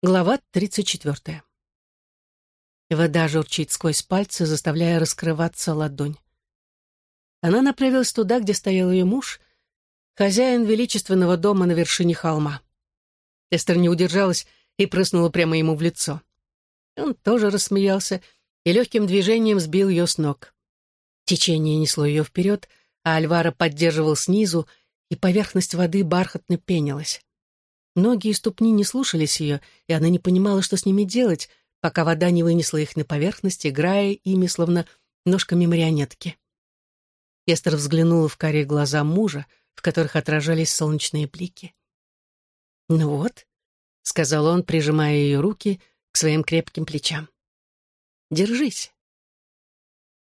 Глава 34. Вода журчит сквозь пальцы, заставляя раскрываться ладонь. Она направилась туда, где стоял ее муж, хозяин величественного дома на вершине холма. Эстер не удержалась и прыснула прямо ему в лицо. Он тоже рассмеялся и легким движением сбил ее с ног. Течение несло ее вперед, а Альвара поддерживал снизу, и поверхность воды бархатно пенилась. Ноги и ступни не слушались ее, и она не понимала, что с ними делать, пока вода не вынесла их на поверхность, играя ими, словно ножками марионетки. Эстер взглянула в карие глаза мужа, в которых отражались солнечные блики. «Ну вот», — сказал он, прижимая ее руки к своим крепким плечам. «Держись».